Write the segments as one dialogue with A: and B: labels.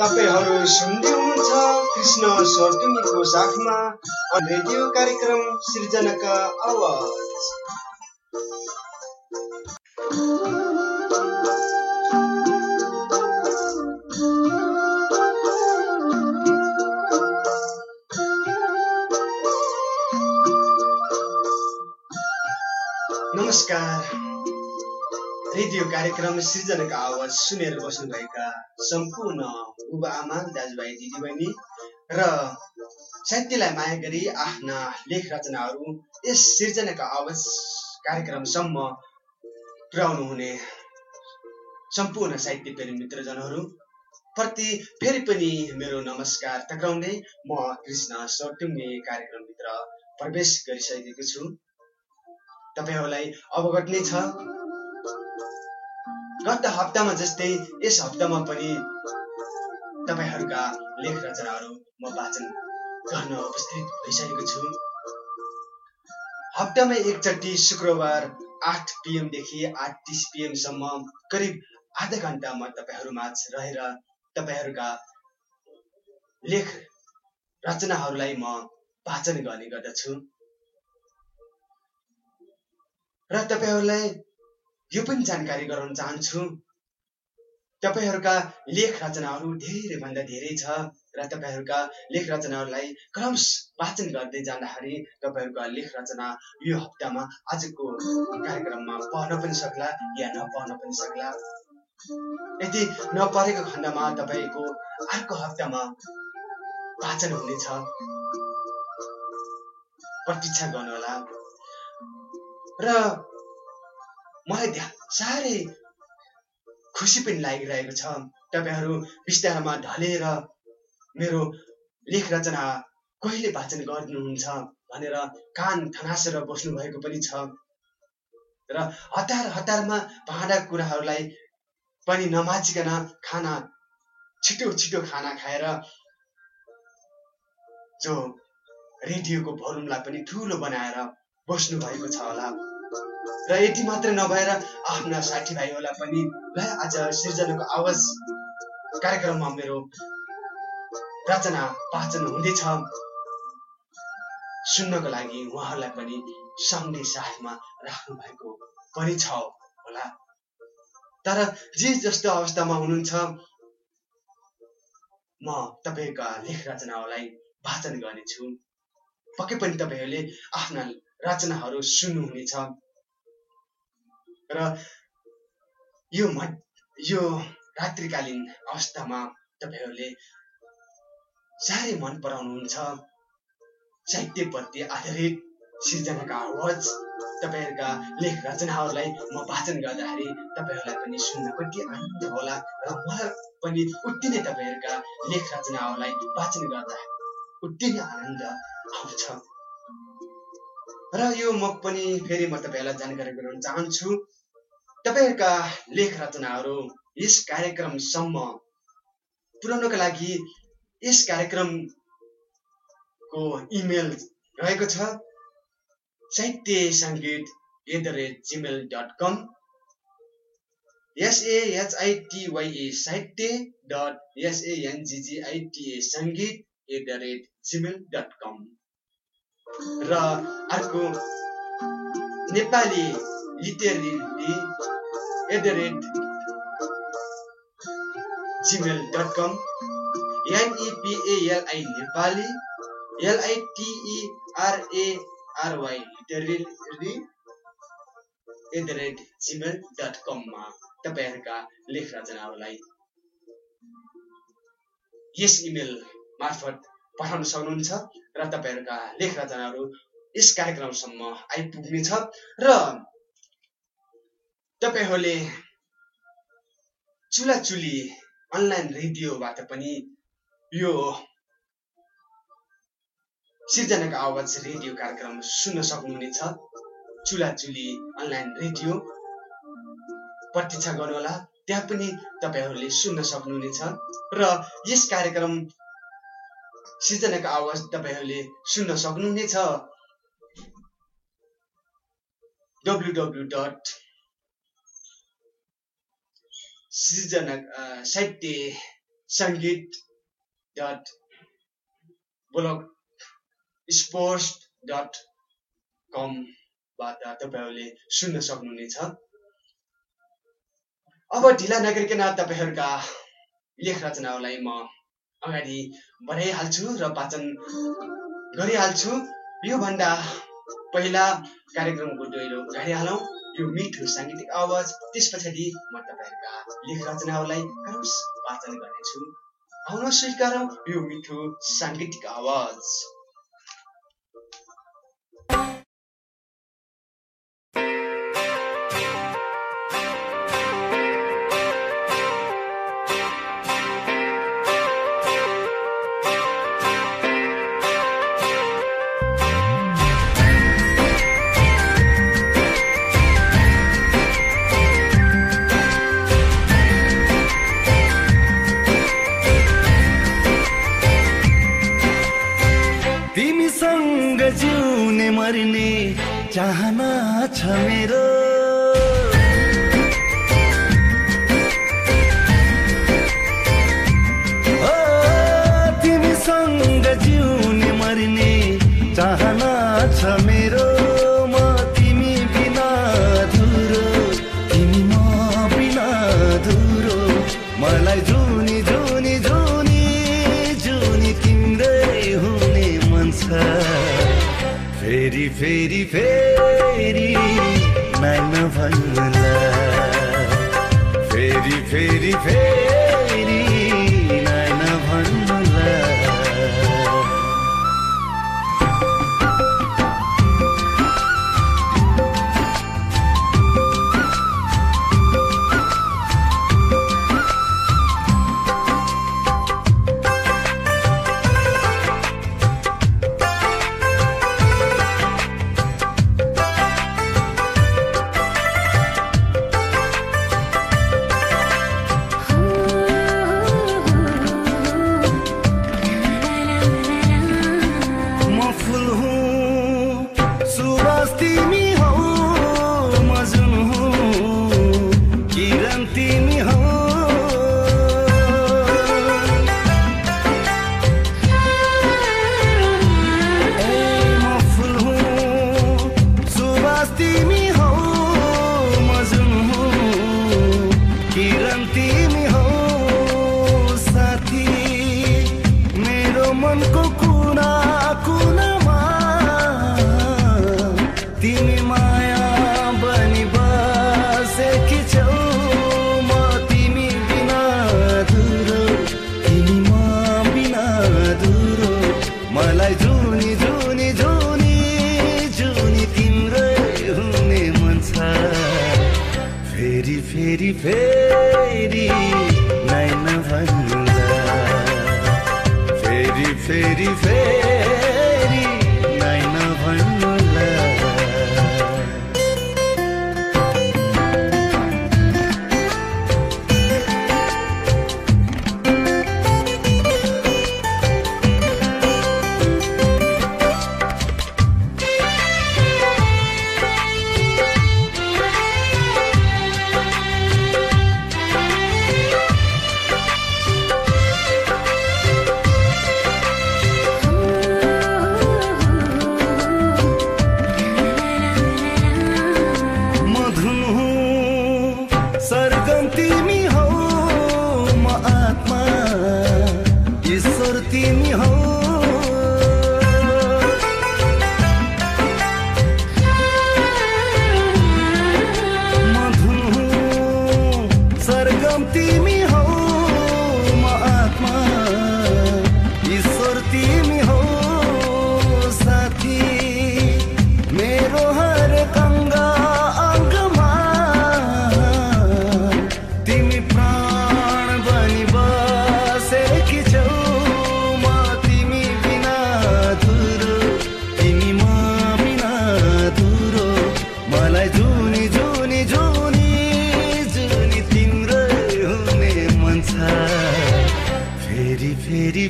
A: तपाईँहरू सुन्दै हुनुहुन्छ कृष्ण सरटुङ्गीको साथमा रेडियो कार्यक्रम सिर्जनाका आवाज। कार्यक्रम सृजनाका आवाज सुनेर बस्नुभएका सम्पूर्ण बुबा आमा दाजुभाइ दिदीबहिनी र साहित्यलाई माया गरी आफ्ना लेख रचनाहरू यस सिर्जनाका आवाज कार्यक्रमसम्म पुर्याउनु हुने सम्पूर्ण साहित्य प्रेमी मित्रजनहरू प्रति फेरि पनि मेरो नमस्कार टक्राउँदै म कृष्ण सटुङ्गे कार्यक्रमभित्र प्रवेश गरिसकेको छु। तपाईँहरूलाई अवगत नै छ गत हप्तामा जस्तै यस हप्तामा पनि तपाईँहरूका लेख रचनाहरू म वाचन गर्न उपस्थित भइसकेको छु। हप्तामा एकचोटि शुक्रबार आठ पिएमदेखि आठ तिस पिएमसम्म करिब आधा घन्टा म तपाईँहरूमाझ रहेर तपाईँहरूका लेख रचनाहरूलाई म वाचन गर्ने गर्दछु। र तपाईँहरूलाई यो पनि जानकारी गराउन चाहन्छु। तपाईँहरूका लेख रचनाहरू धेरैभन्दा धेरै छ र तपाईँहरूका लेख रचनाहरूलाई क्रमश वाचन गर्दै जाँदाखेरि तपाईँहरूका लेख रचना यो हप्तामा आजको कार्यक्रममा पढ्न पनि सक्ला या नपढ्न पनि सक्ला। यदि नपढेको खण्डमा तपाईँको अर्को हप्तामा वाचन हुनेछ प्रतीक्षा गर्नुहोला। र मलाई साह्रै खुसी पनि लागिरहेको छ। तपाईँहरू बिस्तारमा ढलेर मेरो लेख रचना कहिले वाचन गर्नुहुन्छ भनेर कान थनासेर बस्नुभएको पनि छ। र हतार हतारमा भाँडा कुराहरूलाई पनि नमाचिकन खाना छिटो छिटो खाना खाएर जो रेडियोको भोल्युमलाई पनि ठुलो बनाएर बस्नु भएको छ होला। र यति मात्र नभएर आफ्ना साथीभाइहरूलाई पनि ल आज सिर्जनाको आवाज कार्यक्रममा मेरो रचना वाचन हुँदैछ। सुन्नको लागि उहाँहरूलाई पनि सँगै साथमा राख्नु भएको पनि छ होला। तर जे जस्तो अवस्थामा हुनुहुन्छ म तपाईँका लेख रचनाहरूलाई वाचन गर्नेछु। पक्कै पनि तपाईँहरूले आफ्ना रचनाहरू सुन्नुहुनेछ। र यो यो रात्रिकालीन अवस्थामा तपाईँहरूले साह्रै मन पराउनुहुन्छ। साहित्यप्रति आधारित सिर्जनाका आवाज तपाईँहरूका लेख रचनाहरूलाई म वाचन गर्दाखेरि तपाईँहरूलाई पनि सुन्न कति आनन्द होला र मलाई पनि उति नै तपाईँहरूका लेख रचनाहरूलाई वाचन गर्दा उति नै आनन्द आउँछ। र यो म पनि फेरि म तपाईँहरूलाई जानकारी गराउन चाहन्छु। तपाईँहरूका लेख रचनाहरू यस कार्यक्रमसम्म पुर्याउनको लागि यस कार्यक्रमको इमेल रहेको छ। साहित्य सङ्गीत at the rate Gmail dot कम एसएएचआइटिवाइए साहित्य डट एसएएनजिजिआइटिए सङ्गीत at the rate Gmail dot कम र अर्को नेपाली कममा तपाईँहरूका लेख रचनाहरूलाई यस इमेल मार्फत पठाउन सक्नुहुन्छ र तपाईँहरूका लेख रचनाहरू यस कार्यक्रमसम्म आइपुग्नेछ र तपाईँहरूले चुला चुली अनलाइन रेडियोबाट पनि यो सिर्जनाको आवाज रेडियो कार्यक्रम सुन्न सक्नुहुनेछ। चुला चुली अनलाइन रेडियो प्रतीक्षा गर्नुहोला। त्यहाँ पनि तपाईँहरूले सुन्न सक्नुहुनेछ र यस कार्यक्रम सिर्जनाको आवाज तपाईँहरूले सुन्न सक्नुहुनेछ। W W dot Srijana Sahitya Sangeet dot blogspot dot कमबाट तपाईँहरूले सुन्न सक्नुहुनेछ। अब ढिला नगरिकन तपाईँहरूका लेख रचनाहरूलाई म अगाडि बढाइहाल्छु र वाचन गरिहाल्छु। योभन्दा पहिला कार्यक्रमको डोइलो उघाडिहालौँ यो मिठो साङ्गीतिक आवाज त्यस पछाडि म तपाईँहरूका लेख रचनाहरूलाई वाचन गर्नेछु। आउन स्वीकार यो मिठो साङ्गीतिक आवाज।
B: चाहना छ मेरो तिमीसँग फेरि फेरि फेरि तिमी हौ साथी। मेरो मनको कुना कुनामा। तिमी माया बनी बसेकी छौ। म तिमी बिना धुरो तिमी म बिना धुरो मलाई जुनी जुनी जुनी जुनी तिम्रै हुने मन छ। फेरि फेरि फेरि। फेरि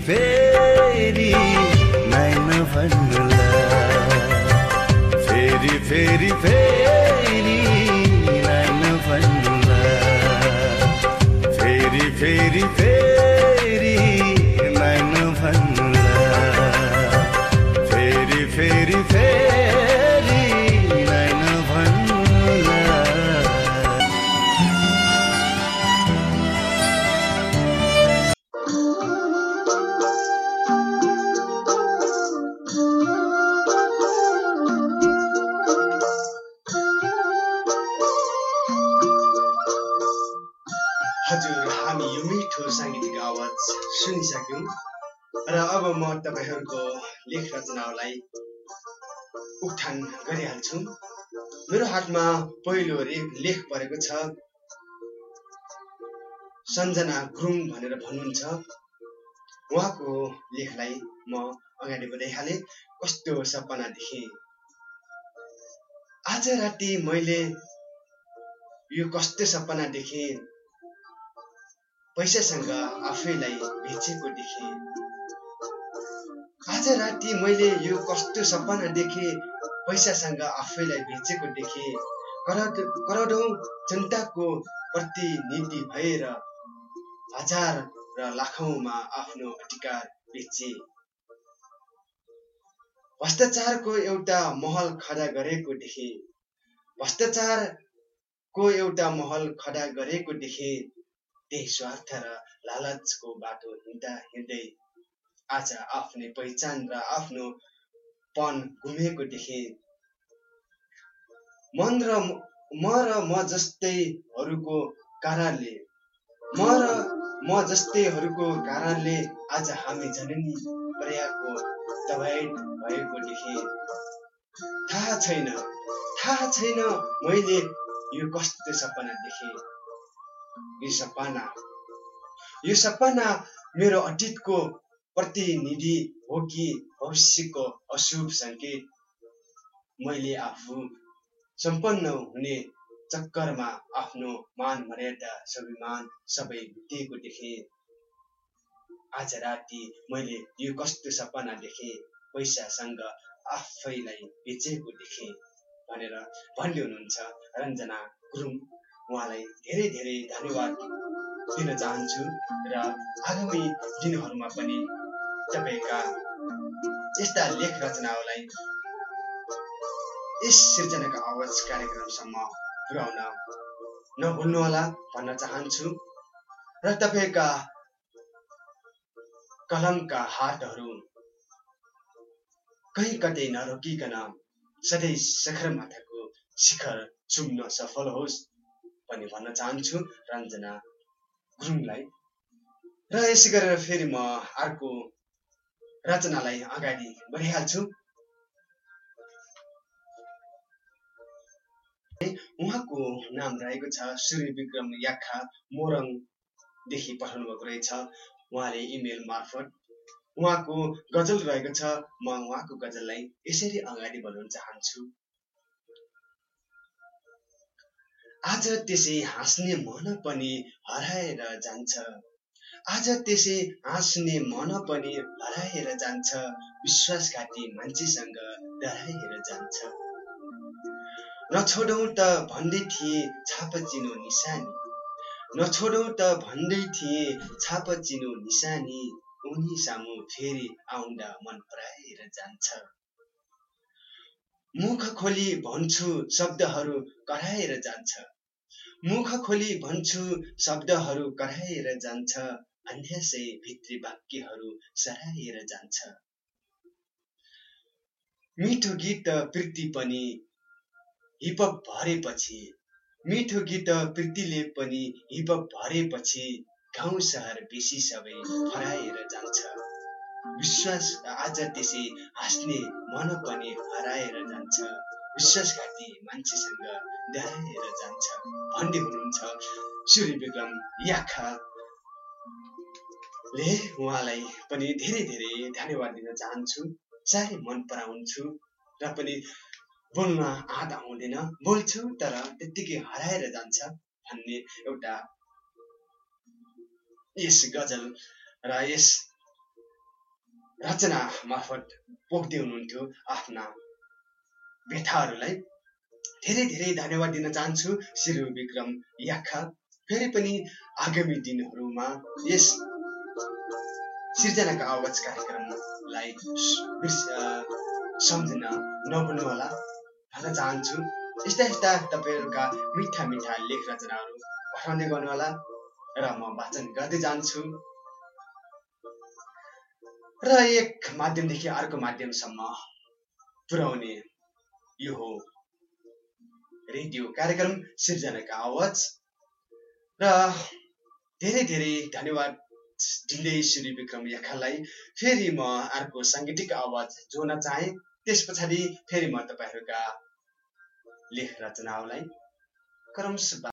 B: फेरि नैन भन्नुला। फेरि फेरि फेरि नाइन भन्नुला। फेरि फेरि फेरि
A: उठान गरिहाल्छु। मेरो हातमा पहिलो लेख परेको छ। सञ्जना गुरुङ भनेर भन्नुहुन्छ। उहाँको लेखलाई म अगाडि बढाइहालेँ। कस्तो सपना देखेँ। आज राति मैले यो कस्तो सपना देखेँ। पैसासँग आफैलाई बेचेको देखेँ। आज राति मैले यो कस्तो सपना देखेँ पैसासँग आफैलाई बेचेको देखेँ। करोड करोडौँ जनताको प्रतिनिधि भएर हजार र लाखौँमा आफ्नो अधिकार बेचे। भ्रष्टाचारको एउटा महल खडा गरेको देखेँ। भ्रष्टाचारको एउटा महल खडा गरेको देखेँ। त्यही स्वार्थ र लालचको बाटो हिँड्दा हिँड्दै आज आफ्नै पहिचान र आफ्नो पन गुमेको देखेँ। मन र म र म जस्तैहरूको कारणले म र म जस्तैहरूको कारणले आज हामी जननी पर्याको दबाइट भएको देखेँ। थाहा छैन थाहा छैन मैले यो कस्तो सपना देखेँ। यो सपना यो सपना मेरो अतीतको प्रतिनिधि हो कि भविष्यको अशुभ सङ्केत मैले आफू सम्पन्न हुने चक्करमा आफ्नो मान मर्यादा स्वाभिमान सबै बितेको देखेँ। आज राति मैले यो कस्तो सपना देखेँ पैसासँग आफैलाई बेचेको देखेँ भनेर भन्दै हुनुहुन्छ रञ्जना गुरुङ। उहाँलाई धेरै धेरै धन्यवाद दिन चाहन्छु र आगामी दिनहरूमा पनि तपाईँका यस्ता लेख रचनाहरूलाई यस सिर्जनाका आवाज कार्यक्रमसम्म पुर्याउन नभुल्नुहोला भन्न चाहन्छु र तपाईँका कलमका हातहरू कहीँ कतै नरोकिकन सधैँ सगरमाथाको शिखर चुम्न सफल होस् पनि भन्न चाहन्छु रञ्जना गुरुङलाई। र यसै गरेर फेरि म अर्को रचनालाई अगाडि बढिहाल्छु उहाँको नाम रहेको छ सूर्य विक्रम याखा मोरङदेखि पठाउनु भएको रहेछ। उहाँले इमेल मार्फत उहाँको गजल रहेको छ। म उहाँको गजललाई यसरी अगाडि बढाउन चाहन्छु। आज त्यसै हाँस्ने मन पनि हराएर जान्छ। आज त्यसै हाँस्ने मन पनि हराएर जान्छ। विश्वासघाती मान्छेसँग डराएर जान्छ। नछोडौँ त भन्दै थिए छाप चिनो निशानी। नछोडौँ त भन्दै थिए छाप चिनो निशानी। उनी सामु फेरि आउँदा मन पराएर जान्छ। मुख खोली भन्छु शब्दहरू कराएर जान्छ। मुख खोली भन्छु शब्दहरू कराएर जान्छ। अन्यसै भित्री वाक्यहरू सराएर जान्छ। मिठो गीत प्रीति पनि हिपप भरेपछि मिठो गीत प्रीतिले पनि हिपप भरेपछि गाउँ सहर बेसी सबै हराएर जान्छ। विश्वास आज त्यसै हाँस्ने मन पनि हराएर जान्छ। विश्वासघाती मान्छेसँग डराएर जान्छ। भन्दै हुनुहुन्छ सूर्य विक्रम याखाले उहाँलाई पनि धेरै धेरै धन्यवाद दिन चाहन्छु। साह्रै मन पराउँछु र पनि बोल्न आँट आउँदैन। बोल्छु तर त्यत्तिकै हराएर जान्छ भन्ने एउटा यस गजल र यस रचना मार्फत पोख्दै हुनुहुन्थ्यो आफ्ना व्यथाहरूलाई धेरै धेरै धन्यवाद दिन चाहन्छु श्री विक्रम याखा
C: फेरि पनि आगामी दिनहरूमा यस सिर्जनाको आवाज कार्यक्रमलाई सम्झिन नभुल्नुहोला भन्न चाहन्छु यस्ता यस्ता तपाईँहरूका मिठा मिठा लेख रचनाहरू पठाउँदै गर्नुहोला र म वाचन गर्दै जान्छु। र एक माध्यमदेखि अर्को माध्यमसम्म पुर्याउने यो हो रेडियो कार्यक्रम सिर्जनाका आवाज। र धेरै धेरै धन्यवाद दिँदै श्री विक्रम याखालाई फेरि म अर्को साङ्गीतिक आवाज जोड्न चाहे। त्यस पछाडि फेरि म तपाईँहरूका लेख रचनाहरूलाई क्रमशः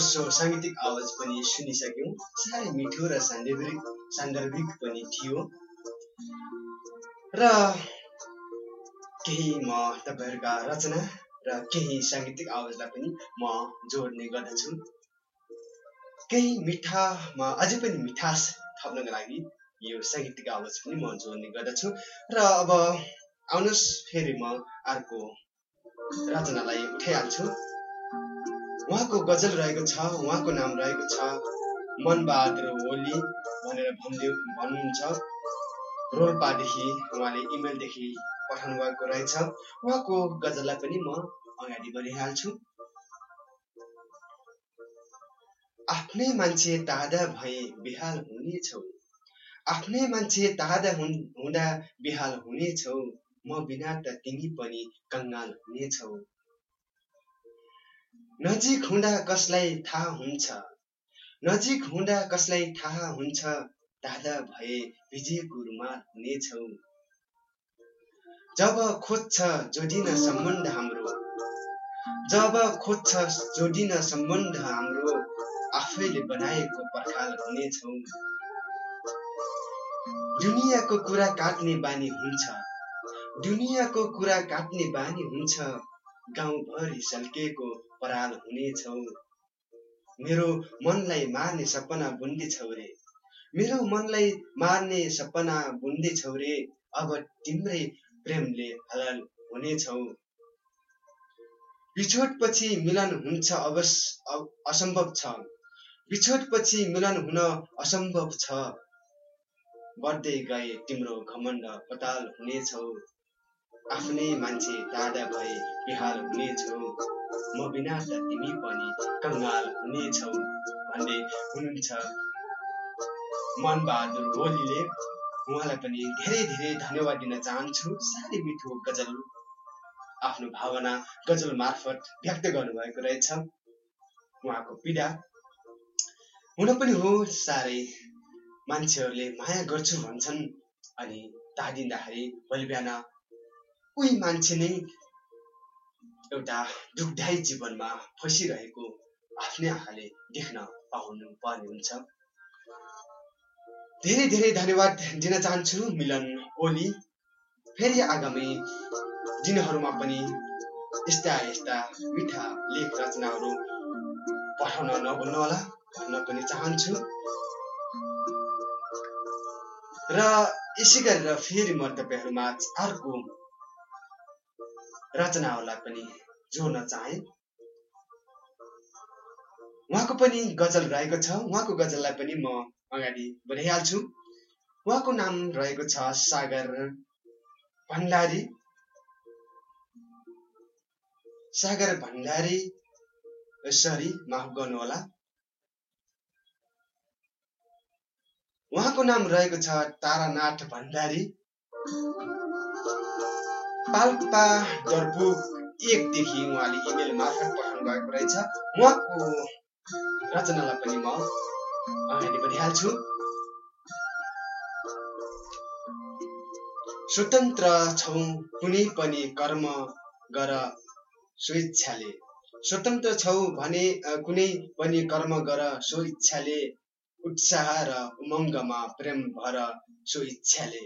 A: दोस्रो साङ्गीतिक आवाज पनि सुनिसक्यौँ। साह्रै मिठो र सान्दर्भिक सान्दर्भिक पनि थियो। र केही म तपाईँहरूका रचना र केही साङ्गीतिक आवाजलाई पनि म जोड्ने गर्दछु। केही मिठामा अझै पनि मिठास थप्नको लागि यो साङ्गीतिक आवाज पनि म जोड्ने गर्दछु। र अब आउनुहोस् फेरि म अर्को रचनालाई उठाइहाल्छु। उहाँको गजल रहेको छ उहाँको नाम रहेको छ मनबहादुर ओली भनेर भन्दै भन्नुहुन्छ। रोल्पादेखि उहाँले इमेलदेखि पठाउनु भएको रहेछ। उहाँको गजललाई पनि म अगाडि बढिहाल्छु। आफ्नै मान्छे तादा भए बेहाल हुनेछौ। आफ्नै मान्छे तादा हुँदा बेहाल हुनेछौ। म बिना त तिमी पनि कङ्गाल हुनेछौ। नजिक हुँदा कसलाई थाहा हुन्छ? नजिक हुँदा कसलाई थाहा हुन्छ? दादा भए भिजेको रुमाल हुनेछौ। जब खोज्छ जोडिन सम्बन्ध हाम्रो। जब खोज्छ जोडिन सम्बन्ध हाम्रो। आफैले बनाएको पर्खाल हुनेछौ। दुनियाँको कुरा काट्ने बानी हुन्छ। दुनियाँको कुरा काट्ने बानी हुन्छ। गाउँभरि सल्किएको पराल हुनेछौ मेरो मनलाई मार्ने सपना बुन्दैछौ रे। मेरो मनलाई मार्ने सपना बुन्दैछौ रे। अब तिम्रै प्रेमले हलाल हुनेछौ बिछोडपछि मिलन हुन्छ अवस अ- असम्भव छ। बिछोडपछि मिलन हुन असम्भव छ। बढ्दै गए तिम्रो घमण्ड पताल हुनेछौ आफ्नै मान्छे दादा भए बिहाल हुनेछौ म त तिमी पनि कङ्गाल हुनेछौ भन्दै हुनुहुन्छ। मनबहादुर ओलीले उहाँलाई पनि धेरै धेरै धन्यवाद दिन चाहन्छु। साह्रै मिठो गजल आफ्नो भावना गजल मार्फत व्यक्त गर्नुभएको रहेछ। उहाँको पीडा हुन पनि हो साह्रै। मान्छेहरूले माया गर्छु भन्छन्। अनि तादिँदाखेरि भोलि बिहान उही मान्छे नै एउटा दुःखदायी जीवनमा फसिरहेको आफ्नै आँखाले देख्न पाउनु पर्ने हुन्छ। धेरै धेरै धन्यवाद दिन चाहन्छु मिलन ओली। फेरि आगामी दिनहरूमा पनि यस्ता यस्ता मिठा लेख रचनाहरू पठाउन नभुल्नुहोला भन्न पनि चाहन्छु। र यसै गरेर फेरि म तपाईँहरूमा अर्को रचनाहरूलाई पनि जोड्न चाहे। उहाँको पनि गजल रहेको छ। उहाँको गजललाई पनि म अगाडि बढाइहाल्छु। उहाँको नाम रहेको छ सागर भण्डारी। सागर भण्डारी सरी माफ गर्नुहोला। उहाँको नाम रहेको छ तारानाथ भण्डारी। पाल्पा डरबुक एकदेखि उहाँले इमेल मार्फत पठाउनु भएको रहेछ। उहाँको रचनालाई पनि म अगाडि बढिहाल्छु स्वतन्त्र छौ कुनै पनि कर्म गर स्वेच्छाले। स्वतन्त्र छौ भने कुनै पनि कर्म गर सो इच्छाले उत्साह र उमङ्गमा प्रेम भर सो इच्छाले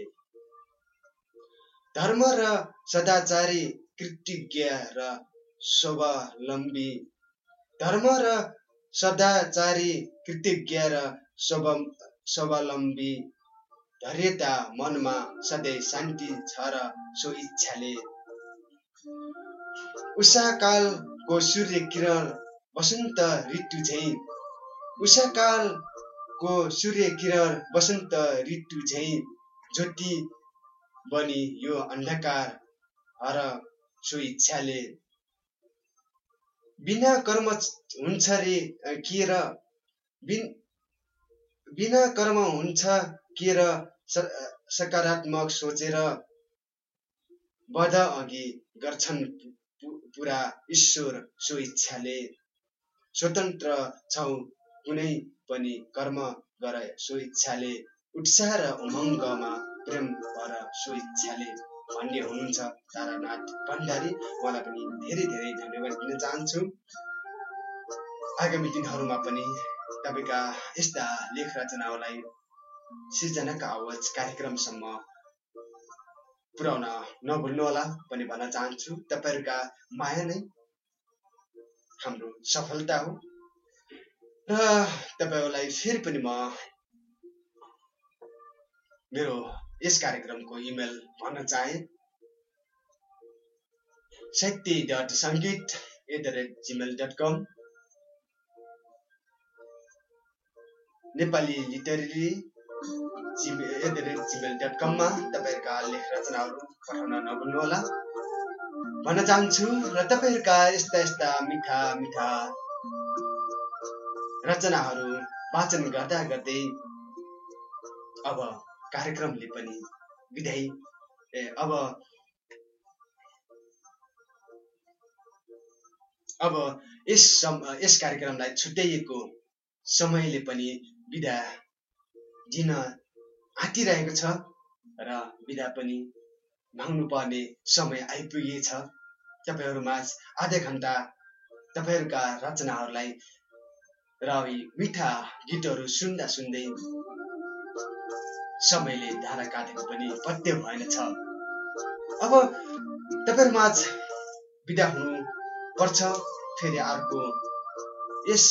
A: धर्म र सदाचारी कृतज्ञ र स्वावलम्बी। धर्म र सदाचारी कृतज्ञ र स्व स्वावलम्बी। धैर्यता मनमा सधैँ शान्ति छ र सो इच्छाले उषाकालको सूर्य किरण वसन्त ऋतु झैँ। उषाकालको सूर्य किरण वसन्त ऋतु झैँ। ज्योति बनी यो अन्धकार हर सो इच्छाले बिना कर्म हुन्छ रे के र? बिन कर्म हुन्छ के र? सकारात्मक सोचेर बध अघि गर्छन् पुरा ईश्वर सो इच्छाले। स्वतन्त्र छौ कुनै पनि कर्म गर इच्छाले उत्साह र उमङ्गमा प्रेम भर सो इच्छाले भन्ने हुनुहुन्छ तारानाथ भण्डारी। उहाँलाई पनि धेरै धेरै धन्यवाद दिन चाहन्छु। आगामी दिनहरूमा पनि तपाईँका यस्ता लेख रचनाहरूलाई सिर्जनाका आवाज कार्यक्रमसम्म पुर्याउन नभुल्नुहोला पनि भन्न चाहन्छु। तपाईँहरूका माया नै हाम्रो सफलता हो। र तपाईँहरूलाई फेरि पनि म मेरो यस कार्यक्रमको इमेल भन्न चाहे। Sahitya dot Sangeet at the rate Gmail dot com Nepali literary at the rate Gmail dot कममा तपाईँहरूका लेख रचनाहरू पठाउन नभुल्नुहोला। भन्न चाहन्छु र तपाईँहरूका यस्ता यस्ता मिठा मिठा रचनाहरू वाचन गर्दा गर्दै अब कार्यक्रमले पनि विदाई ए अब अब यस यस कार्यक्रमलाई छुट्याइएको समयले पनि बिदा दिन आँटिरहेको छ र बिदा पनि माग्नु पर्ने समय आइपुगेछ। तपाईँहरूमा आधा घन्टा तपाईँहरूका रचनाहरूलाई र मिठा गीतहरू सुन्दा सुन्दै समयले धारा काटेको पनि पत्य छ। अब तपाईँहरूमा बिदा हुनु पर्छ फेरि अर्को यस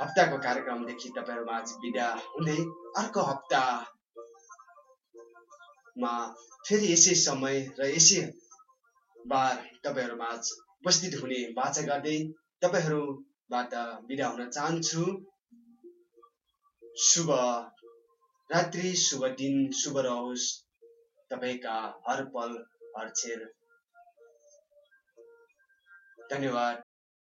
A: हप्ताको कार्यक्रमदेखि तपाईँहरूमा बिदा हुँदै अर्को हप्तामा फेरि यसै समय र यसै बार तपाईँहरूमा उपस्थित हुने बाचा गर्दै तपाईँहरूबाट बिदा हुन चाहन्छु। शुभ रात्रि शुभ दिन शुभ रहोस्। तपाईँका हर पल हर क्षण धन्यवाद।